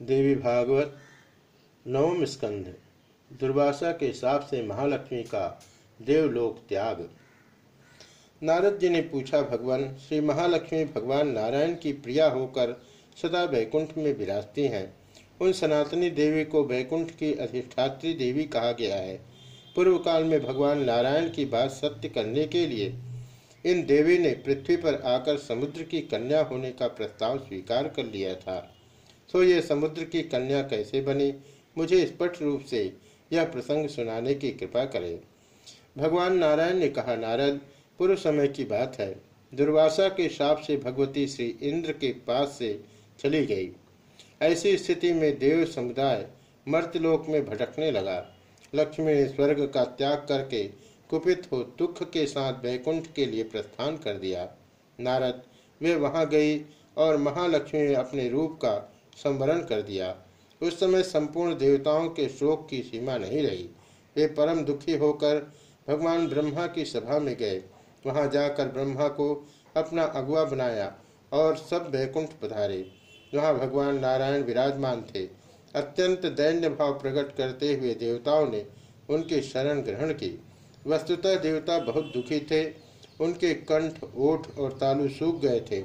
देवी भागवत, नवम स्कंध, दुर्वासा के साप से महालक्ष्मी का देवलोक त्याग। नारद जी ने पूछा, भगवान, श्री महालक्ष्मी भगवान नारायण की प्रिया होकर सदा वैकुंठ में विराजती हैं। उन सनातनी देवी को वैकुंठ की अधिष्ठात्री देवी कहा गया है। पूर्व काल में भगवान नारायण की बात सत्य करने के लिए इन देवी ने पृथ्वी पर आकर समुद्र की कन्या होने का प्रस्ताव स्वीकार कर लिया था। तो ये समुद्र की कन्या कैसे बनी? मुझे स्पष्ट रूप से यह प्रसंग सुनाने की कृपा करें। भगवान नारायण ने कहा, नारद पूर्व समय की बात है। दुर्वासा के शाप से भगवती श्री इंद्र के पास से चली गई। ऐसी स्थिति में देव समुदाय मर्तलोक में भटकने लगा। लक्ष्मी ने स्वर्ग का त्याग करके कुपित हो दुख के साथ वैकुंठ के लिए प्रस्थान कर दिया। नारद, वे वहाँ गई और महालक्ष्मी ने अपने रूप का संवरण कर दिया। उस समय संपूर्ण देवताओं के शोक की सीमा नहीं रही। वे परम दुखी होकर भगवान ब्रह्मा की सभा में गए। वहाँ जाकर ब्रह्मा को अपना अगुआ बनाया और सब वैकुंठ पधारे। वहाँ भगवान नारायण विराजमान थे। अत्यंत दैन्य भाव प्रकट करते हुए देवताओं ने उनकी शरण ग्रहण की। वस्तुतः देवता बहुत दुखी थे। उनके कंठ, ओठ और तालु सूख गए थे।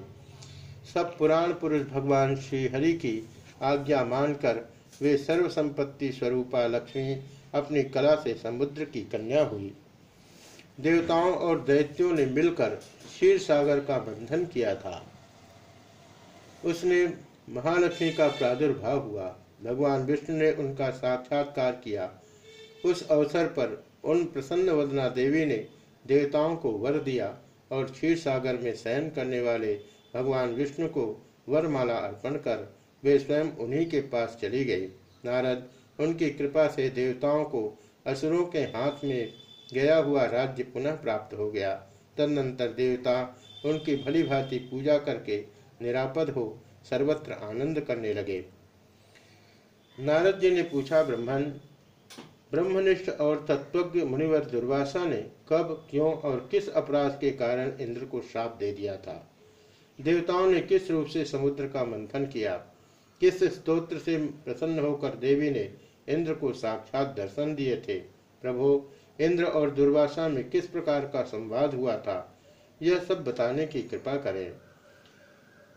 सब पुराण पुरुष भगवान श्री हरि की आज्ञा मानकर वे सर्व संपत्ति स्वरूपा लक्ष्मी अपनी कला से समुद्र की कन्या हुई। देवताओं और दैत्यों ने मिलकर क्षीर सागर का बंधन किया था। उसने महालक्ष्मी का प्रादुर्भाव हुआ। भगवान विष्णु ने उनका साक्षात्कार किया। उस अवसर पर उन प्रसन्न वदना देवी ने देवताओं को वर दिया और क्षीर सागर में शयन करने वाले भगवान विष्णु को वरमाला अर्पण कर वे स्वयं उन्हीं के पास चली गई। नारद उनकी कृपा से देवताओं को असुरों के हाथ में गया हुआ राज्य पुनः प्राप्त हो गया। तदनंतर देवता उनकी भली भांति पूजा करके निरापद हो सर्वत्र आनंद करने लगे। नारद जी ने पूछा, ब्रह्मन, ब्रह्मनिष्ठ और तत्वज्ञ मुनिवर दुर्वासा ने कब, क्यों और किस अपराध के कारण इंद्र को श्राप दे दिया था? देवताओं ने किस रूप से समुद्र का मंथन किया? किस स्तोत्र से प्रसन्न होकर देवी ने इंद्र को साक्षात दर्शन दिए थे? प्रभु, इंद्र और दुर्वासा में किस प्रकार का संवाद हुआ था? यह सब बताने की कृपा करें।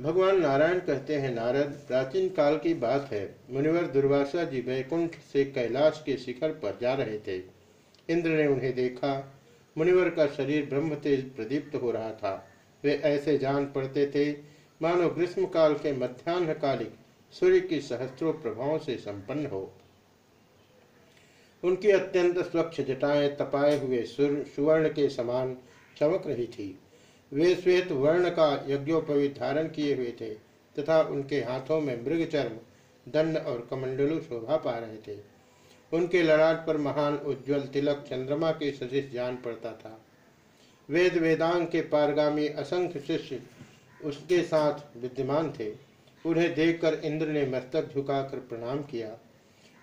भगवान नारायण कहते हैं, नारद, प्राचीन काल की बात है। मुनिवर दुर्वासा जी वैकुंठ से कैलाश के शिखर पर जा रहे थे। इंद्र ने उन्हें देखा। मुनिवर का शरीर ब्रह्म तेज प्रदीप्त हो रहा था। वे ऐसे जान पड़ते थे। मानो ग्रीष्म काल के मध्यान्ह कालिक सूर्य की सहस्त्रों प्रभावों से संपन्न हो। उनकी अत्यंत स्वच्छ जटाएँ तपाए हुए सुवर्ण के समान चमक रही थी। वे श्वेत वर्ण का यज्ञोपवीत धारण किए हुए थे तथा उनके हाथों में मृग चर्म दंड और कमंडलू शोभा पा रहे थे। उनके लड़ाट पर महान उज्जवल तिलक चंद्रमा के सदृश जान पड़ता था। वेद वेदांग के पारगामी असंख्य शिष्य उसके साथ विद्यमान थे। उन्हें देखकर इंद्र ने मस्तक झुकाकर प्रणाम किया।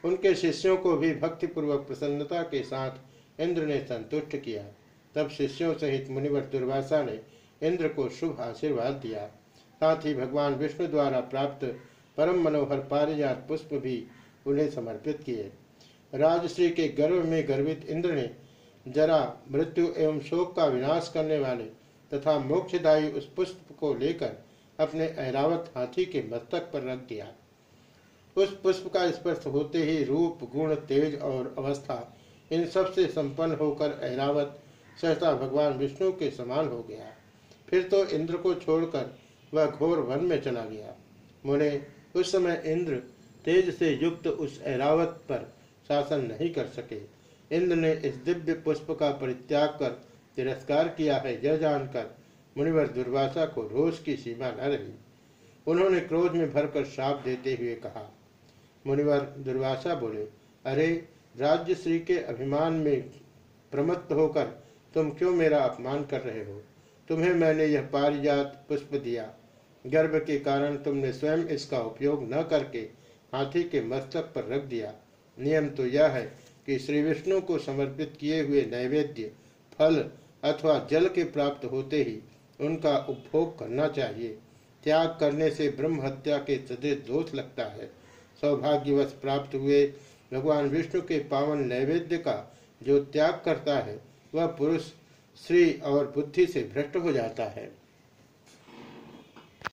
उनके शिष्यों को भी भक्तिपूर्वक प्रसन्नता के साथ इंद्र ने संतुष्ट किया। तब शिष्यों सहित मुनिवर दुर्वासा ने इंद्र को शुभ आशीर्वाद दिया। साथ ही भगवान विष्णु द्वारा प्राप्त परम मनोहर पारिजात पुष्प भी उन्हें समर्पित किए। राजश्री के गर्भ में गर्वित इंद्र ने जरा मृत्यु एवं शोक का विनाश करने वाले तथा मोक्षदायी उस पुष्प को लेकर अपने ऐरावत हाथी के मस्तक पर रख दिया। उस पुष्प का स्पर्श होते ही रूप, गुण, तेज और अवस्था इन सबसे संपन्न होकर ऐरावत सहसा भगवान विष्णु के समान हो गया। फिर तो इंद्र को छोड़कर वह घोर वन में चला गया। मुने, उस समय इंद्र तेज से युक्त उस ऐरावत पर शासन नहीं कर सके। इंद्र ने इस दिव्य पुष्प का परित्याग कर तिरस्कार किया है, यह जानकर मुनिवर दुर्वासा को रोष की सीमा न रही। उन्होंने क्रोध में भरकर श्राप देते हुए कहा। मुनिवर दुर्वासा बोले, अरे, राज्य श्री के अभिमान में प्रमत्त होकर तुम क्यों मेरा अपमान कर रहे हो? तुम्हें मैंने यह पारिजात पुष्प दिया। गर्भ के कारण तुमने स्वयं इसका उपयोग न करके हाथी के मस्तक पर रख दिया। नियम तो यह है कि श्री विष्णु को समर्पित किए हुए नैवेद्य, फल अथवा जल के प्राप्त होते ही उनका उपभोग करना चाहिए। त्याग करने से ब्रह्म हत्या के सदे दोष लगता है। सौभाग्यवश प्राप्त हुए भगवान विष्णु के पावन नैवेद्य का जो त्याग करता है, वह पुरुष श्री और बुद्धि से भ्रष्ट हो जाता है।